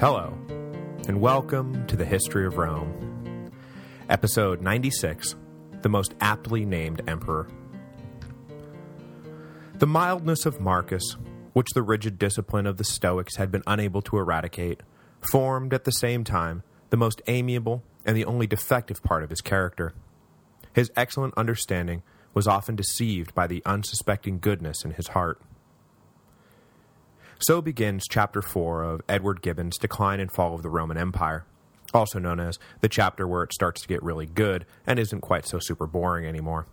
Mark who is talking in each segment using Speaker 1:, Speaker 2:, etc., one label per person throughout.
Speaker 1: Hello, and welcome to the History of Rome. Episode 96, The Most Aptly Named Emperor. The mildness of Marcus, which the rigid discipline of the Stoics had been unable to eradicate, formed, at the same time, the most amiable and the only defective part of his character. His excellent understanding was often deceived by the unsuspecting goodness in his heart. So begins Chapter 4 of Edward Gibbon's Decline and Fall of the Roman Empire, also known as the chapter where it starts to get really good and isn't quite so super boring anymore.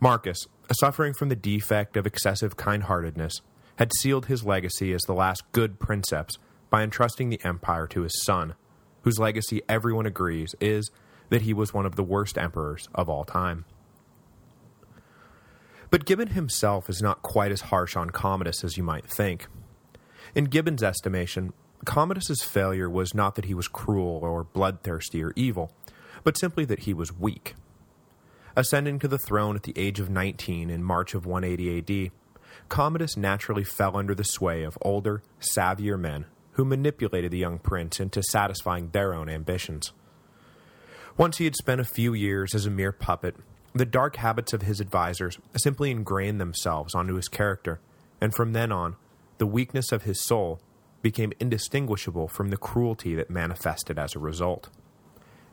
Speaker 1: Marcus, suffering from the defect of excessive kind-heartedness, had sealed his legacy as the last good princeps by entrusting the empire to his son, whose legacy everyone agrees is that he was one of the worst emperors of all time. But Gibbon himself is not quite as harsh on Commodus as you might think. In Gibbon's estimation, Commodus's failure was not that he was cruel or bloodthirsty or evil, but simply that he was weak. Ascending to the throne at the age of 19 in March of 180 AD, Commodus naturally fell under the sway of older, savvier men who manipulated the young prince into satisfying their own ambitions. Once he had spent a few years as a mere puppet, the dark habits of his advisers simply ingrained themselves onto his character, and from then on, the weakness of his soul became indistinguishable from the cruelty that manifested as a result.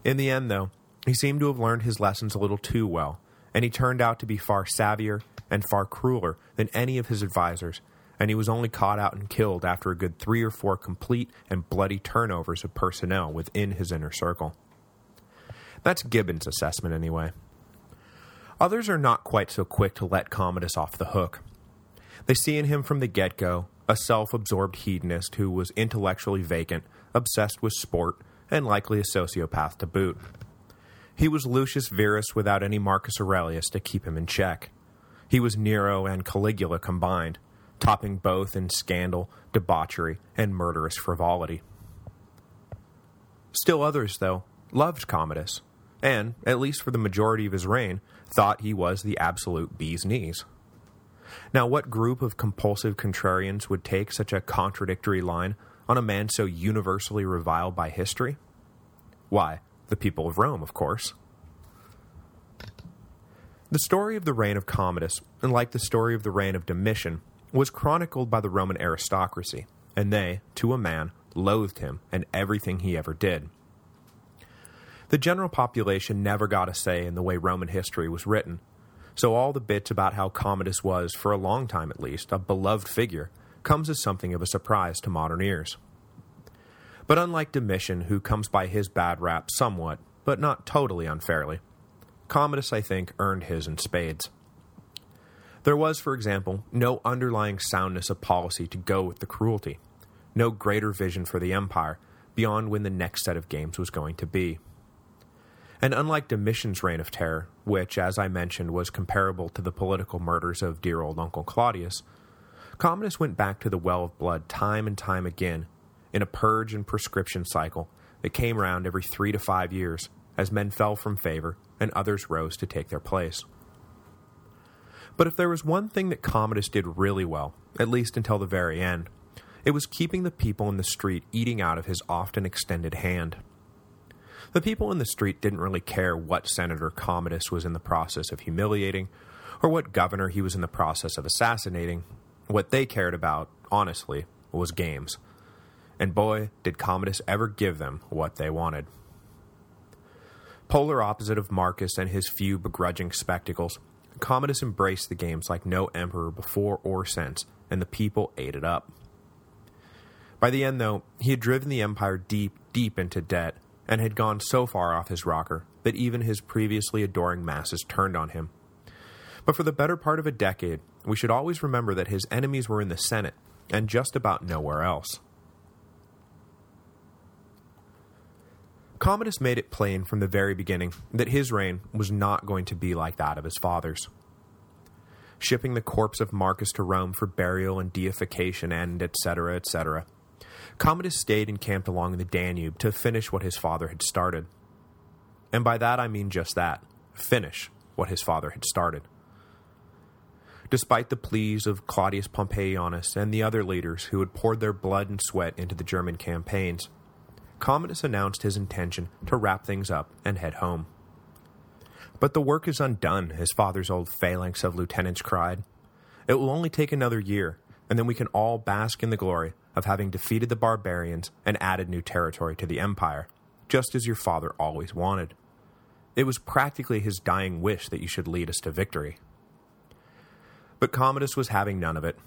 Speaker 1: In the end, though, he seemed to have learned his lessons a little too well, and he turned out to be far savvier and far crueler than any of his advisers, and he was only caught out and killed after a good three or four complete and bloody turnovers of personnel within his inner circle. That's Gibbon's assessment anyway. Others are not quite so quick to let Commodus off the hook. They see in him from the get-go a self-absorbed hedonist who was intellectually vacant, obsessed with sport, and likely a sociopath to boot. He was Lucius Verus without any Marcus Aurelius to keep him in check. He was Nero and Caligula combined, topping both in scandal, debauchery, and murderous frivolity. Still others, though, loved Commodus, and, at least for the majority of his reign, thought he was the absolute bee's knees. Now, what group of compulsive contrarians would take such a contradictory line on a man so universally reviled by history? Why, the people of Rome, of course. The story of the reign of Commodus, and like the story of the reign of Domitian, was chronicled by the Roman aristocracy, and they, to a man, loathed him and everything he ever did. The general population never got a say in the way Roman history was written, so all the bits about how Commodus was, for a long time at least, a beloved figure, comes as something of a surprise to modern ears. But unlike Domitian, who comes by his bad rap somewhat, but not totally unfairly, Commodus, I think, earned his in spades. There was, for example, no underlying soundness of policy to go with the cruelty, no greater vision for the empire, beyond when the next set of games was going to be. And unlike Domitian's reign of terror, which, as I mentioned, was comparable to the political murders of dear old Uncle Claudius, Commodus went back to the well of blood time and time again, in a purge and proscription cycle that came round every three to five years, as men fell from favor and others rose to take their place. But if there was one thing that Commodus did really well, at least until the very end, it was keeping the people in the street eating out of his often extended hand. The people in the street didn't really care what Senator Commodus was in the process of humiliating, or what governor he was in the process of assassinating. What they cared about, honestly, was games. And boy, did Commodus ever give them what they wanted. Polar opposite of Marcus and his few begrudging spectacles, Commodus embraced the games like no emperor before or since, and the people ate it up. By the end, though, he had driven the empire deep, deep into debt, and had gone so far off his rocker that even his previously adoring masses turned on him. But for the better part of a decade, we should always remember that his enemies were in the Senate, and just about nowhere else. Commodus made it plain from the very beginning that his reign was not going to be like that of his father's. Shipping the corpse of Marcus to Rome for burial and deification and etc., etc., Commodus stayed and camped along the Danube to finish what his father had started. And by that I mean just that, finish what his father had started. Despite the pleas of Claudius Pompeianus and the other leaders who had poured their blood and sweat into the German campaigns, Commodus announced his intention to wrap things up and head home. But the work is undone, his father's old phalanx of lieutenants cried. It will only take another year, and then we can all bask in the glory of having defeated the barbarians and added new territory to the empire, just as your father always wanted. It was practically his dying wish that you should lead us to victory. But Commodus was having none of it.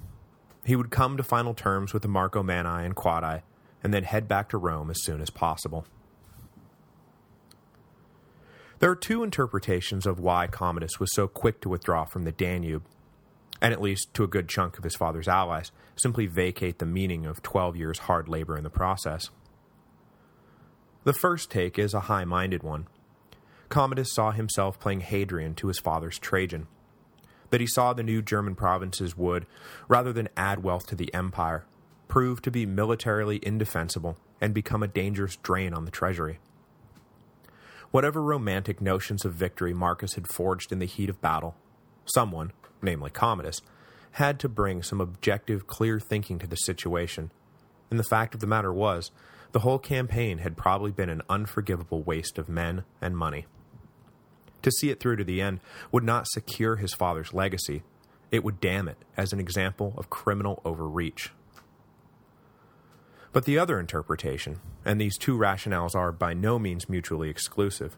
Speaker 1: He would come to final terms with the Marcomanni and Quadi, and then head back to Rome as soon as possible. There are two interpretations of why Commodus was so quick to withdraw from the Danube, and at least to a good chunk of his father's allies, simply vacate the meaning of 12 years' hard labor in the process. The first take is a high-minded one. Commodus saw himself playing Hadrian to his father's Trajan, that he saw the new German provinces would, rather than add wealth to the empire, prove to be militarily indefensible and become a dangerous drain on the treasury. Whatever romantic notions of victory Marcus had forged in the heat of battle, someone, namely Commodus, had to bring some objective, clear thinking to the situation, and the fact of the matter was, the whole campaign had probably been an unforgivable waste of men and money. To see it through to the end would not secure his father's legacy, it would damn it as an example of criminal overreach. But the other interpretation, and these two rationales are by no means mutually exclusive,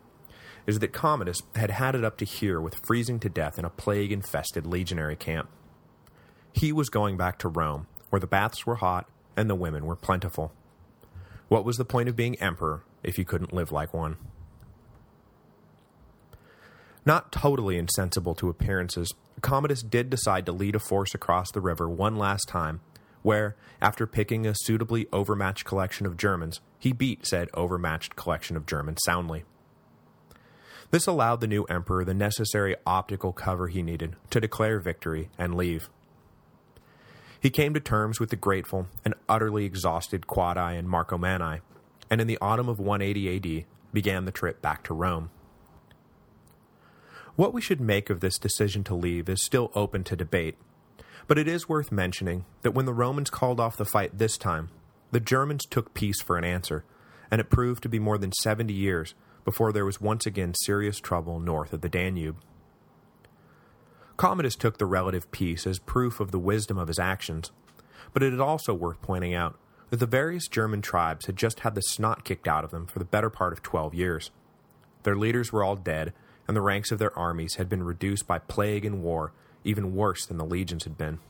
Speaker 1: is that Commodus had had it up to here with freezing to death in a plague-infested legionary camp. He was going back to Rome, where the baths were hot and the women were plentiful. What was the point of being emperor if you couldn't live like one? Not totally insensible to appearances, Commodus did decide to lead a force across the river one last time where, after picking a suitably overmatched collection of Germans, he beat said overmatched collection of Germans soundly. This allowed the new emperor the necessary optical cover he needed to declare victory and leave. He came to terms with the grateful and utterly exhausted Quadi and Marcomanni, and in the autumn of 180 AD began the trip back to Rome. What we should make of this decision to leave is still open to debate, but it is worth mentioning that when the Romans called off the fight this time, the Germans took peace for an answer, and it proved to be more than 70 years before there was once again serious trouble north of the Danube. Commodus took the relative peace as proof of the wisdom of his actions, but it is also worth pointing out that the various German tribes had just had the snot kicked out of them for the better part of 12 years. Their leaders were all dead, and the ranks of their armies had been reduced by plague and war even worse than the legions had been.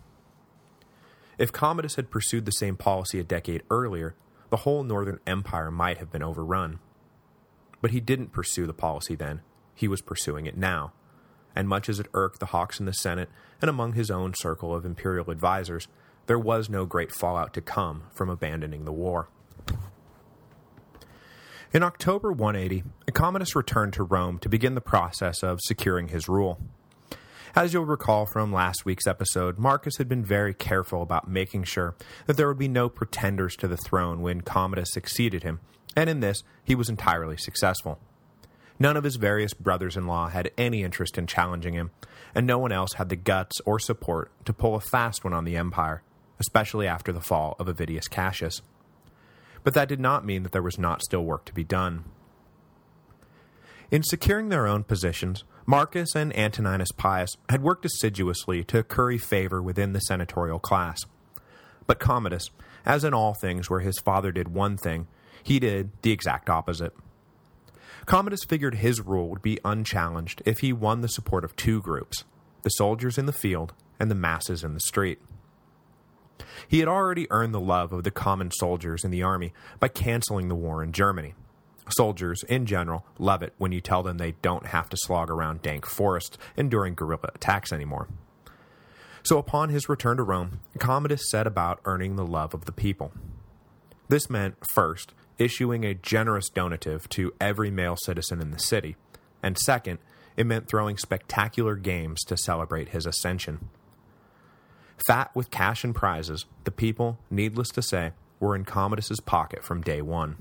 Speaker 1: If Commodus had pursued the same policy a decade earlier, the whole northern empire might have been overrun. But he didn't pursue the policy then, he was pursuing it now, and much as it irked the hawks in the Senate and among his own circle of imperial advisers, there was no great fallout to come from abandoning the war. In October 180, Commodus returned to Rome to begin the process of securing his rule. As you'll recall from last week's episode, Marcus had been very careful about making sure that there would be no pretenders to the throne when Commodus succeeded him, and in this, he was entirely successful. None of his various brothers-in-law had any interest in challenging him, and no one else had the guts or support to pull a fast one on the empire, especially after the fall of Avidius Cassius. But that did not mean that there was not still work to be done. In securing their own positions, Marcus and Antoninus Pius had worked assiduously to curry favor within the senatorial class. But Commodus, as in all things where his father did one thing, he did the exact opposite. Commodus figured his rule would be unchallenged if he won the support of two groups, the soldiers in the field and the masses in the street. He had already earned the love of the common soldiers in the army by canceling the war in Germany, Soldiers, in general, love it when you tell them they don't have to slog around dank forests enduring guerrilla attacks anymore. So upon his return to Rome, Commodus set about earning the love of the people. This meant, first, issuing a generous donative to every male citizen in the city, and second, it meant throwing spectacular games to celebrate his ascension. Fat with cash and prizes, the people, needless to say, were in Commodus's pocket from day one.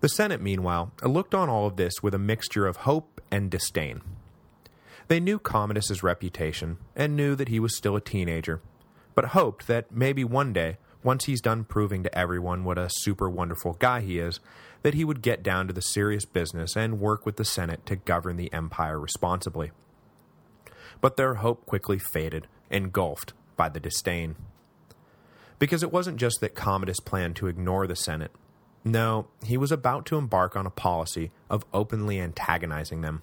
Speaker 1: The Senate, meanwhile, looked on all of this with a mixture of hope and disdain. They knew Commodus's reputation, and knew that he was still a teenager, but hoped that maybe one day, once he's done proving to everyone what a super wonderful guy he is, that he would get down to the serious business and work with the Senate to govern the empire responsibly. But their hope quickly faded, engulfed by the disdain. Because it wasn't just that Commodus planned to ignore the Senate. No, he was about to embark on a policy of openly antagonizing them.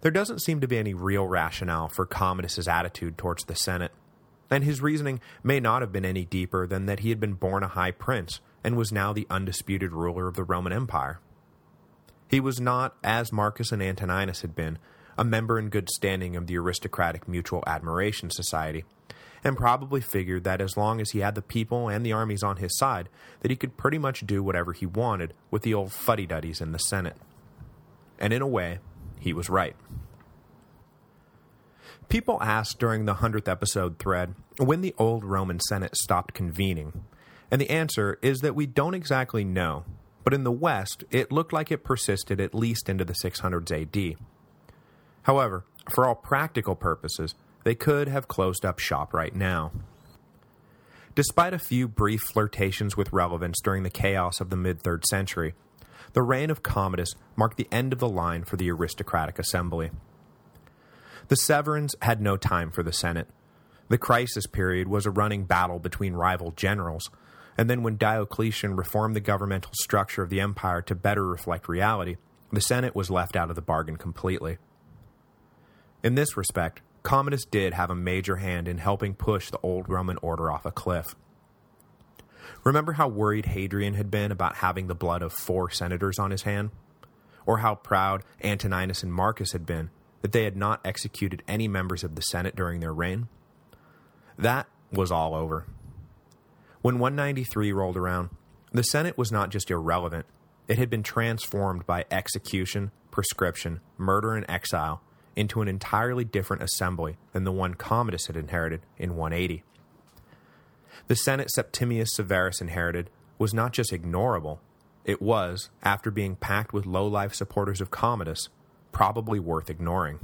Speaker 1: There doesn't seem to be any real rationale for Commodus's attitude towards the Senate, and his reasoning may not have been any deeper than that he had been born a high prince and was now the undisputed ruler of the Roman Empire. He was not, as Marcus and Antoninus had been, a member in good standing of the aristocratic Mutual Admiration Society, and probably figured that as long as he had the people and the armies on his side, that he could pretty much do whatever he wanted with the old fuddy-duddies in the Senate. And in a way, he was right. People asked during the 100th episode thread when the old Roman Senate stopped convening, and the answer is that we don't exactly know, but in the West, it looked like it persisted at least into the 600s AD. However, for all practical purposes, they could have closed up shop right now. Despite a few brief flirtations with relevance during the chaos of the mid-3rd century, the reign of Commodus marked the end of the line for the aristocratic assembly. The Severans had no time for the Senate. The crisis period was a running battle between rival generals, and then when Diocletian reformed the governmental structure of the empire to better reflect reality, the Senate was left out of the bargain completely. In this respect, Commodus did have a major hand in helping push the old Roman order off a cliff. Remember how worried Hadrian had been about having the blood of four senators on his hand? Or how proud Antoninus and Marcus had been that they had not executed any members of the Senate during their reign? That was all over. When 193 rolled around, the Senate was not just irrelevant, it had been transformed by execution, proscription, murder, and exile into an entirely different assembly than the one Commodus had inherited in 180. The Senate Septimius Severus inherited was not just ignorable, it was, after being packed with low-life supporters of Commodus, probably worth ignoring.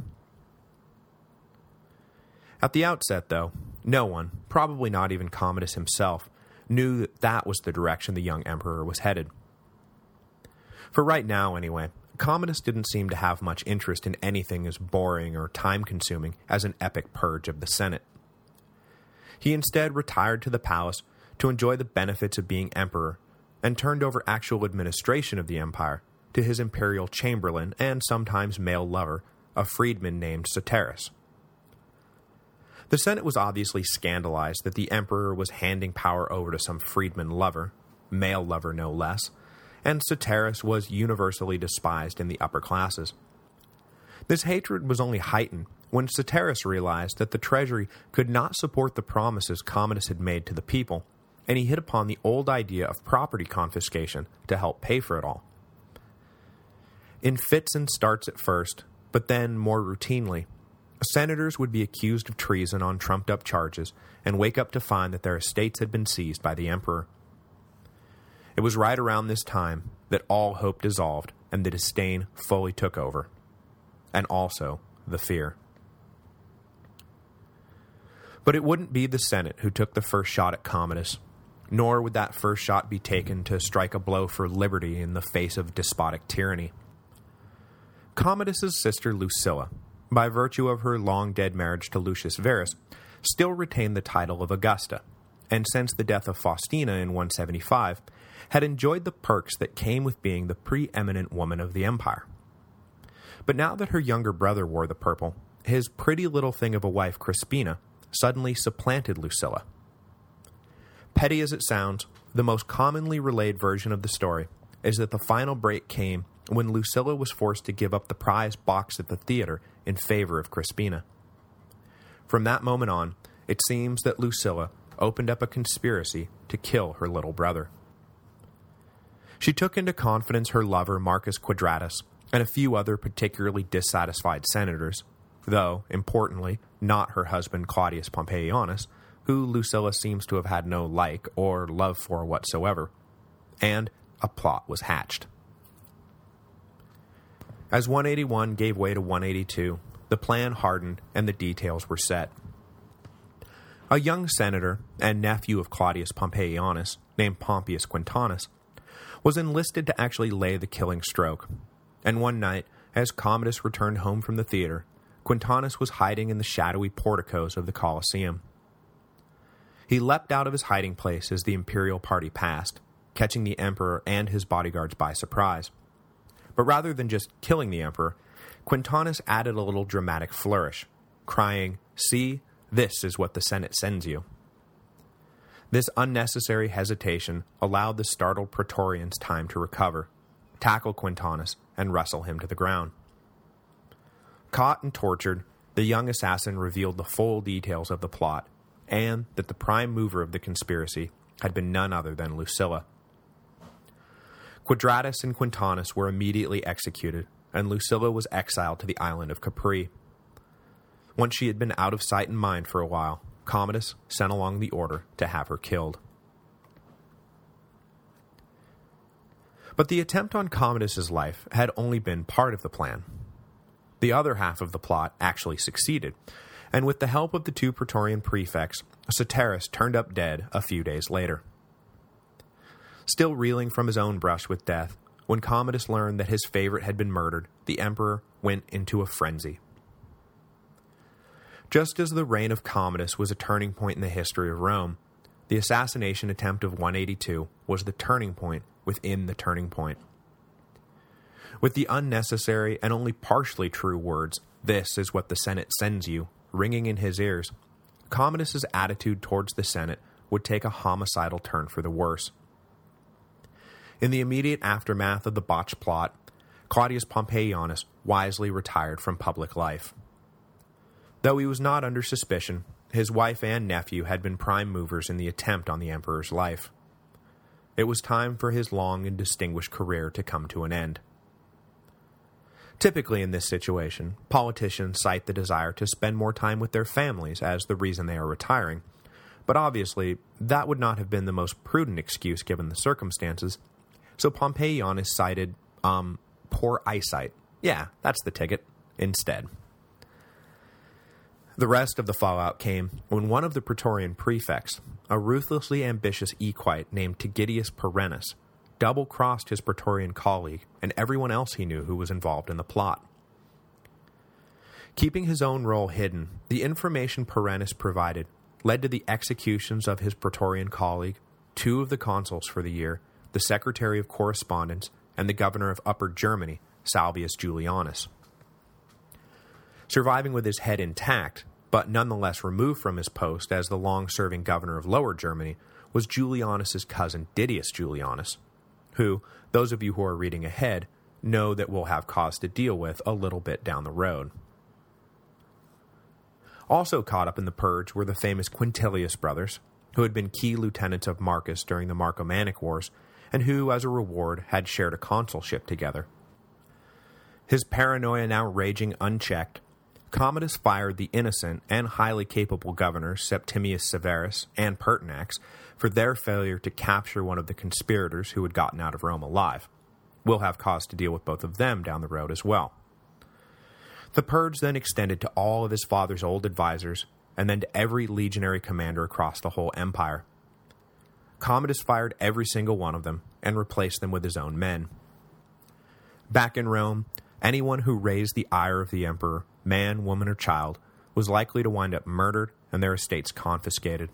Speaker 1: At the outset, though, no one, probably not even Commodus himself, knew that that was the direction the young emperor was headed. For right now, anyway, Commodus didn't seem to have much interest in anything as boring or time-consuming as an epic purge of the Senate. He instead retired to the palace to enjoy the benefits of being emperor, and turned over actual administration of the empire to his imperial chamberlain and sometimes male lover, a freedman named Saoterus. The Senate was obviously scandalized that the emperor was handing power over to some freedman lover, male lover no less, and Saoterus was universally despised in the upper classes. This hatred was only heightened when Saoterus realized that the treasury could not support the promises Commodus had made to the people, and he hit upon the old idea of property confiscation to help pay for it all. In fits and starts at first, but then more routinely, senators would be accused of treason on trumped-up charges and wake up to find that their estates had been seized by the emperor. It was right around this time that all hope dissolved and the disdain fully took over. And also, the fear. But it wouldn't be the Senate who took the first shot at Commodus, nor would that first shot be taken to strike a blow for liberty in the face of despotic tyranny. Commodus's sister Lucilla, by virtue of her long-dead marriage to Lucius Verus, still retained the title of Augusta, and since the death of Faustina in 175, had enjoyed the perks that came with being the preeminent woman of the empire. But now that her younger brother wore the purple, his pretty little thing of a wife Crispina suddenly supplanted Lucilla. Petty as it sounds, the most commonly relayed version of the story is that the final break came when Lucilla was forced to give up the prize box at the theater in favor of Crispina. From that moment on, it seems that Lucilla opened up a conspiracy to kill her little brother. She took into confidence her lover Marcus Quadratus and a few other particularly dissatisfied senators, though, importantly, not her husband Claudius Pompeianus, who Lucilla seems to have had no like or love for whatsoever, and a plot was hatched. As 181 gave way to 182, the plan hardened and the details were set. A young senator and nephew of Claudius Pompeianus, named Pompeius Quintanus, was enlisted to actually lay the killing stroke, and one night, as Commodus returned home from the theater, Quintanus was hiding in the shadowy porticos of the Colosseum. He leapt out of his hiding place as the imperial party passed, catching the emperor and his bodyguards by surprise. But rather than just killing the emperor, Quintanus added a little dramatic flourish, crying, See, this is what the Senate sends you. This unnecessary hesitation allowed the startled Praetorians time to recover, tackle Quintanus, and wrestle him to the ground. Caught and tortured, the young assassin revealed the full details of the plot, and that the prime mover of the conspiracy had been none other than Lucilla. Quadratus and Quintanus were immediately executed, and Lucilla was exiled to the island of Capri. Once she had been out of sight and mind for a while, Commodus sent along the order to have her killed. But the attempt on Commodus's life had only been part of the plan. The other half of the plot actually succeeded, and with the help of the two Praetorian prefects, Saoterus turned up dead a few days later. Still reeling from his own brush with death, when Commodus learned that his favorite had been murdered, the emperor went into a frenzy. Just as the reign of Commodus was a turning point in the history of Rome, the assassination attempt of 182 was the turning point within the turning point. With the unnecessary and only partially true words, this is what the Senate sends you, ringing in his ears, Commodus's attitude towards the Senate would take a homicidal turn for the worse. In the immediate aftermath of the botched plot, Claudius Pompeianus wisely retired from public life. Though he was not under suspicion, his wife and nephew had been prime movers in the attempt on the emperor's life. It was time for his long and distinguished career to come to an end. Typically in this situation, politicians cite the desire to spend more time with their families as the reason they are retiring, but obviously that would not have been the most prudent excuse given the circumstances, so Pompeianus cited, um, poor eyesight. Yeah, that's the ticket, instead. The rest of the fallout came when one of the Praetorian prefects, a ruthlessly ambitious equite named Tigidius Perennis, double-crossed his Praetorian colleague and everyone else he knew who was involved in the plot. Keeping his own role hidden, the information Perennis provided led to the executions of his Praetorian colleague, two of the consuls for the year, the Secretary of Correspondence, and the governor of Upper Germany, Salvius Julianus. Surviving with his head intact, but nonetheless removed from his post as the long-serving governor of Lower Germany, was Julianus's cousin Didius Julianus, who, those of you who are reading ahead, know that we'll have cause to deal with a little bit down the road. Also caught up in the purge were the famous Quintilius brothers, who had been key lieutenants of Marcus during the Marcomannic Wars, and who, as a reward, had shared a consulship together. His paranoia now raging unchecked, Commodus fired the innocent and highly capable governors Septimius Severus and Pertinax for their failure to capture one of the conspirators who had gotten out of Rome alive. We'll have cause to deal with both of them down the road as well. The purge then extended to all of his father's old advisors, and then to every legionary commander across the whole empire. Commodus fired every single one of them, and replaced them with his own men. Back in Rome, anyone who raised the ire of the emperor man, woman, or child, was likely to wind up murdered and their estates confiscated.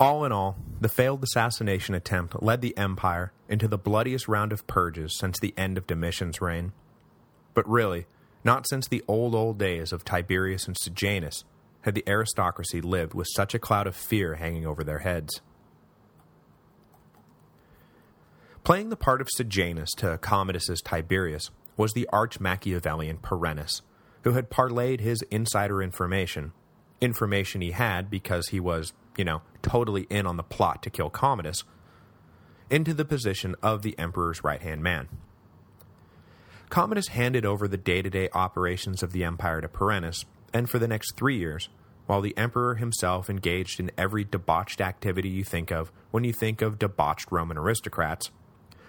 Speaker 1: All in all, the failed assassination attempt led the empire into the bloodiest round of purges since the end of Domitian's reign. But really, not since the old, old days of Tiberius and Sejanus had the aristocracy lived with such a cloud of fear hanging over their heads. Playing the part of Sejanus to Commodus's Tiberius was the arch-Machiavellian Perennis, who had parlayed his insider information, information he had because he was, you know, totally in on the plot to kill Commodus, into the position of the emperor's right-hand man. Commodus handed over the day-to-day -day operations of the empire to Perennis, and for the next three years, while the emperor himself engaged in every debauched activity you think of when you think of debauched Roman aristocrats,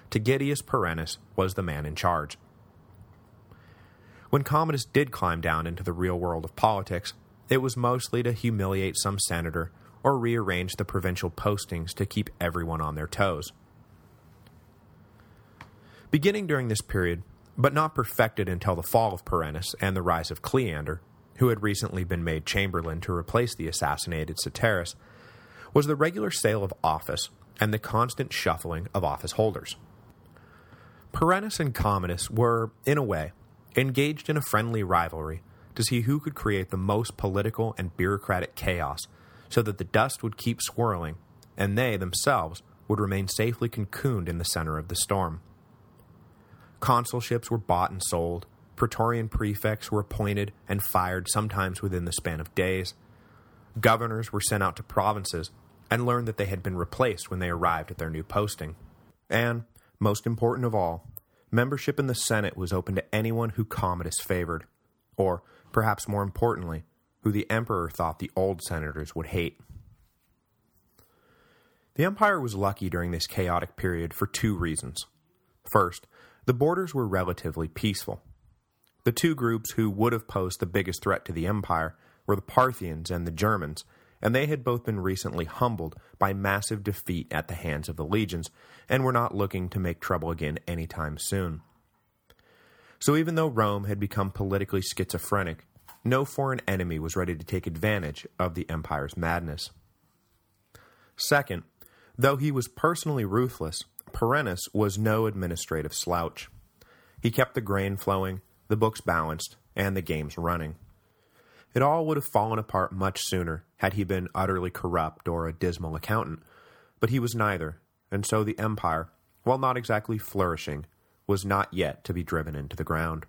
Speaker 1: Tigidius Perennis was the man in charge. When Commodus did climb down into the real world of politics, it was mostly to humiliate some senator or rearrange the provincial postings to keep everyone on their toes. Beginning during this period, but not perfected until the fall of Perennis and the rise of Cleander, who had recently been made chamberlain to replace the assassinated Saoterus, was the regular sale of office and the constant shuffling of office holders. Perennis and Commodus were, in a way, engaged in a friendly rivalry to see who could create the most political and bureaucratic chaos so that the dust would keep swirling and they, themselves, would remain safely cocooned in the center of the storm. Consulships were bought and sold, praetorian prefects were appointed and fired sometimes within the span of days, governors were sent out to provinces and learned that they had been replaced when they arrived at their new posting. And, most important of all, membership in the Senate was open to anyone who Commodus favored, or, perhaps more importantly, who the emperor thought the old senators would hate. The empire was lucky during this chaotic period for two reasons. First, the borders were relatively peaceful. The two groups who would have posed the biggest threat to the empire were the Parthians and the Germans, and they had both been recently humbled by massive defeat at the hands of the legions, and were not looking to make trouble again anytime soon. So even though Rome had become politically schizophrenic, no foreign enemy was ready to take advantage of the empire's madness. Second, though he was personally ruthless, Perennis was no administrative slouch. He kept the grain flowing, the books balanced, and the games running. It all would have fallen apart much sooner had he been utterly corrupt or a dismal accountant, but he was neither, and so the empire, while not exactly flourishing, was not yet to be driven into the ground.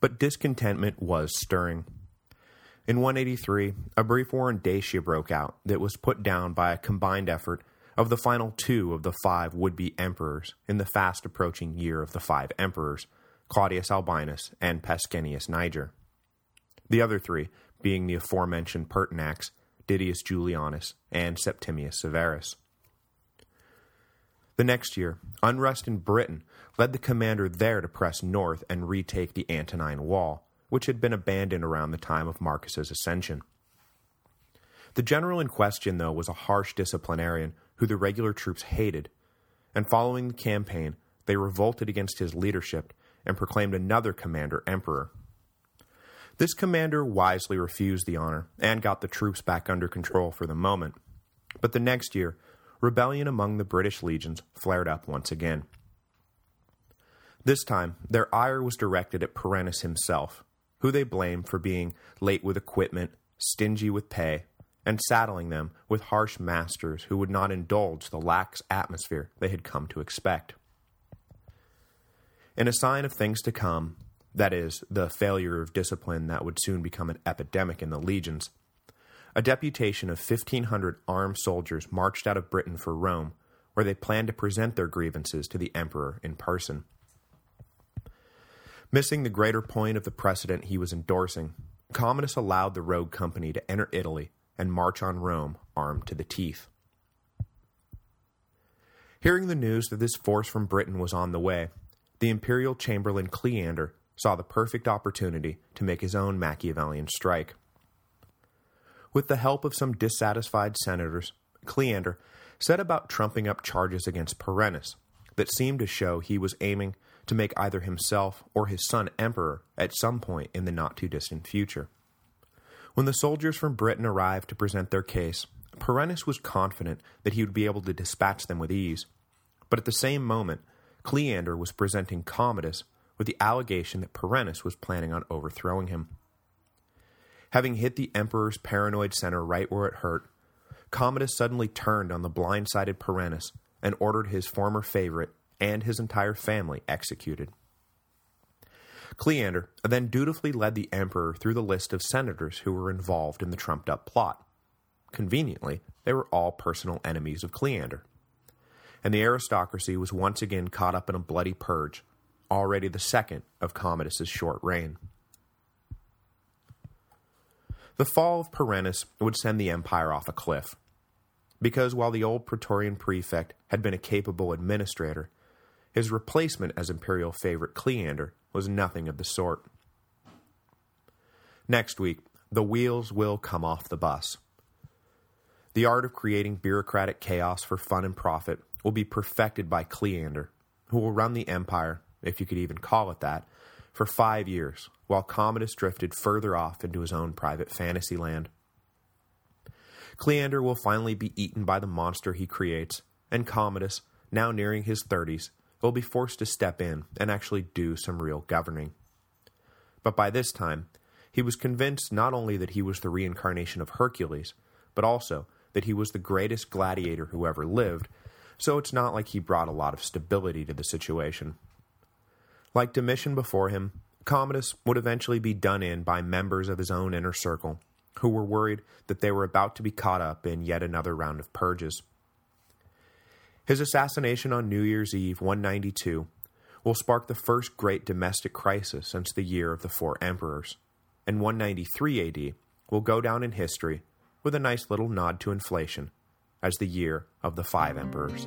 Speaker 1: But discontentment was stirring. In 183, a brief war in Dacia broke out that was put down by a combined effort of the final two of the five would-be emperors in the fast-approaching year of the five emperors, Claudius Albinus and Pescennius Niger the other three being the aforementioned Pertinax, Didius Julianus, and Septimius Severus. The next year, unrest in Britain led the commander there to press north and retake the Antonine Wall, which had been abandoned around the time of Marcus's ascension. The general in question, though, was a harsh disciplinarian who the regular troops hated, and following the campaign, they revolted against his leadership and proclaimed another commander emperor, this commander wisely refused the honor and got the troops back under control for the moment. But the next year, rebellion among the British legions flared up once again. This time, their ire was directed at Perennis himself, who they blamed for being late with equipment, stingy with pay, and saddling them with harsh masters who would not indulge the lax atmosphere they had come to expect. In a sign of things to come, that is, the failure of discipline that would soon become an epidemic in the legions, a deputation of 1,500 armed soldiers marched out of Britain for Rome, where they planned to present their grievances to the emperor in person. Missing the greater point of the precedent he was endorsing, Commodus allowed the rogue company to enter Italy and march on Rome armed to the teeth. Hearing the news that this force from Britain was on the way, the imperial chamberlain Cleander saw the perfect opportunity to make his own Machiavellian strike. With the help of some dissatisfied senators, Cleander set about trumping up charges against Perennis that seemed to show he was aiming to make either himself or his son emperor at some point in the not-too-distant future. When the soldiers from Britain arrived to present their case, Perennis was confident that he would be able to dispatch them with ease, but at the same moment, Cleander was presenting Commodus with the allegation that Perennis was planning on overthrowing him. Having hit the Emperor's paranoid center right where it hurt, Commodus suddenly turned on the blindsided Perennis and ordered his former favorite and his entire family executed. Cleander then dutifully led the emperor through the list of senators who were involved in the trumped-up plot. Conveniently, they were all personal enemies of Cleander. And the aristocracy was once again caught up in a bloody purge, already the second of Commodus's short reign. The fall of Perennis would send the empire off a cliff, because while the old Praetorian prefect had been a capable administrator, his replacement as imperial favorite Cleander was nothing of the sort. Next week, the wheels will come off the bus. The art of creating bureaucratic chaos for fun and profit will be perfected by Cleander, who will run the empire, if you could even call it that, for five years, while Commodus drifted further off into his own private fantasy land. Cleander will finally be eaten by the monster he creates, and Commodus, now nearing his 30s, will be forced to step in and actually do some real governing. But by this time, he was convinced not only that he was the reincarnation of Hercules, but also that he was the greatest gladiator who ever lived, so it's not like he brought a lot of stability to the situation. Like Domitian before him, Commodus would eventually be done in by members of his own inner circle, who were worried that they were about to be caught up in yet another round of purges. His assassination on New Year's Eve 192 will spark the first great domestic crisis since the year of the four emperors, and 193 AD will go down in history with a nice little nod to inflation as the year of the five emperors.